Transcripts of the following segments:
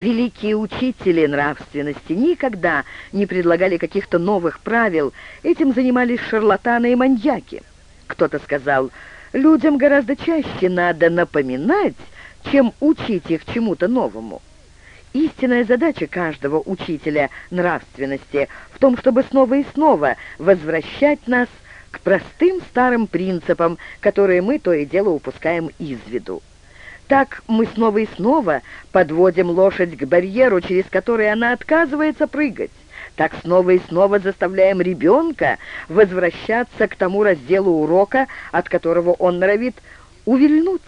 Великие учители нравственности никогда не предлагали каких-то новых правил, этим занимались шарлатаны и маньяки. Кто-то сказал, людям гораздо чаще надо напоминать, чем учить их чему-то новому. Истинная задача каждого учителя нравственности в том, чтобы снова и снова возвращать нас к простым старым принципам, которые мы то и дело упускаем из виду. Так мы снова и снова подводим лошадь к барьеру, через который она отказывается прыгать. Так снова и снова заставляем ребенка возвращаться к тому разделу урока, от которого он норовит увильнуть.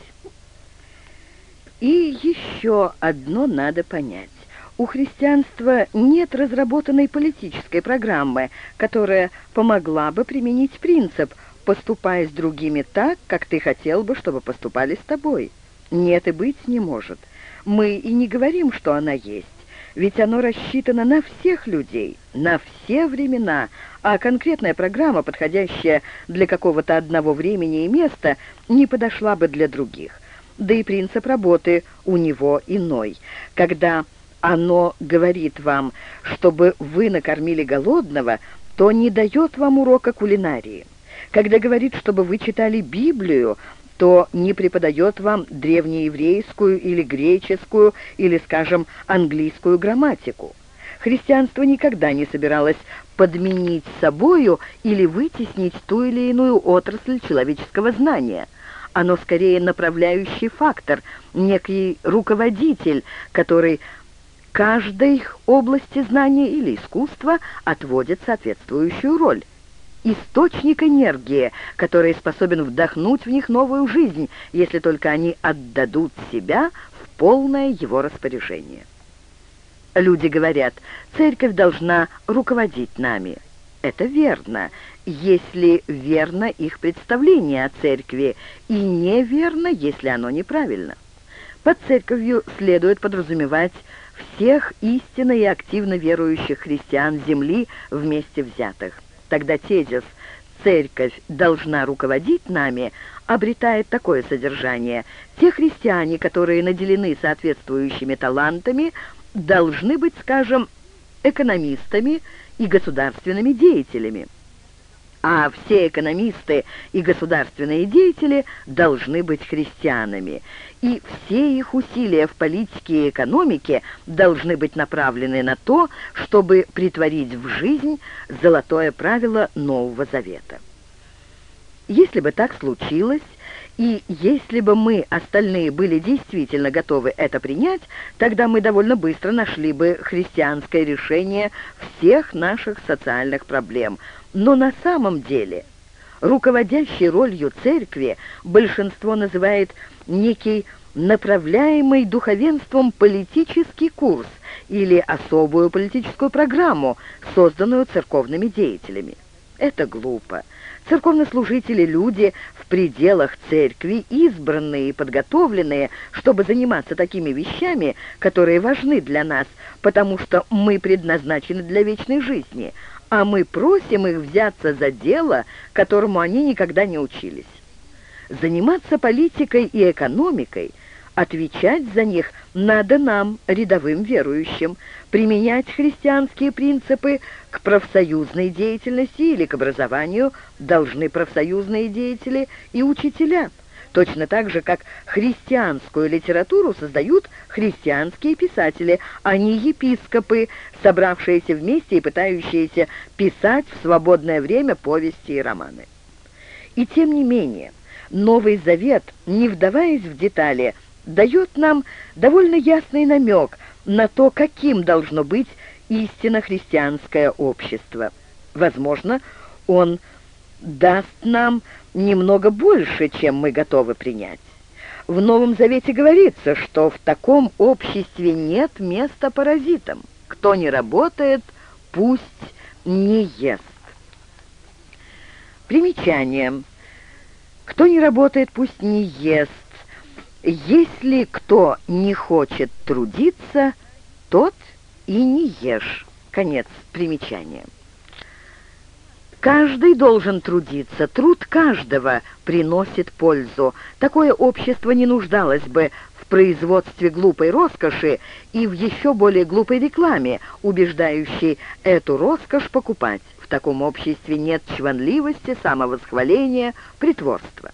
И еще одно надо понять. У христианства нет разработанной политической программы, которая помогла бы применить принцип «поступай с другими так, как ты хотел бы, чтобы поступали с тобой». Нет и быть не может. Мы и не говорим, что она есть. Ведь оно рассчитано на всех людей, на все времена, а конкретная программа, подходящая для какого-то одного времени и места, не подошла бы для других. Да и принцип работы у него иной. Когда оно говорит вам, чтобы вы накормили голодного, то не дает вам урока кулинарии. Когда говорит, чтобы вы читали Библию, то не преподает вам древнееврейскую или греческую, или, скажем, английскую грамматику. Христианство никогда не собиралось подменить собою или вытеснить ту или иную отрасль человеческого знания. Оно скорее направляющий фактор, некий руководитель, который каждой области знания или искусства отводит соответствующую роль источник энергии, который способен вдохнуть в них новую жизнь, если только они отдадут себя в полное его распоряжение. Люди говорят, церковь должна руководить нами. Это верно, если верно их представление о церкви, и неверно, если оно неправильно. Под церковью следует подразумевать всех истинно и активно верующих христиан Земли вместе взятых. Тогда тезис «Церковь должна руководить нами» обретает такое содержание. Те христиане, которые наделены соответствующими талантами, должны быть, скажем, экономистами и государственными деятелями а все экономисты и государственные деятели должны быть христианами, и все их усилия в политике и экономике должны быть направлены на то, чтобы притворить в жизнь золотое правило Нового Завета. Если бы так случилось, и если бы мы, остальные, были действительно готовы это принять, тогда мы довольно быстро нашли бы христианское решение всех наших социальных проблем – но на самом деле руководящей ролью церкви большинство называет некий направляемый духовенством политический курс или особую политическую программу, созданную церковными деятелями. Это глупо. Церковнослужители – люди в пределах церкви, избранные и подготовленные, чтобы заниматься такими вещами, которые важны для нас, потому что мы предназначены для вечной жизни – а мы просим их взяться за дело, которому они никогда не учились. Заниматься политикой и экономикой, отвечать за них надо нам, рядовым верующим, применять христианские принципы к профсоюзной деятельности или к образованию должны профсоюзные деятели и учителя – точно так же, как христианскую литературу создают христианские писатели, а не епископы, собравшиеся вместе и пытающиеся писать в свободное время повести и романы. И тем не менее, Новый Завет, не вдаваясь в детали, дает нам довольно ясный намек на то, каким должно быть истинно христианское общество. Возможно, он даст нам немного больше, чем мы готовы принять. В Новом Завете говорится, что в таком обществе нет места паразитам. Кто не работает, пусть не ест. Примечание. Кто не работает, пусть не ест. Если кто не хочет трудиться, тот и не ешь. Конец примечания. Каждый должен трудиться, труд каждого приносит пользу. Такое общество не нуждалось бы в производстве глупой роскоши и в еще более глупой рекламе, убеждающей эту роскошь покупать. В таком обществе нет чванливости, самовосхваления, притворства.